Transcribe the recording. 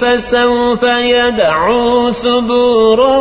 فسوف يدعو ثبورا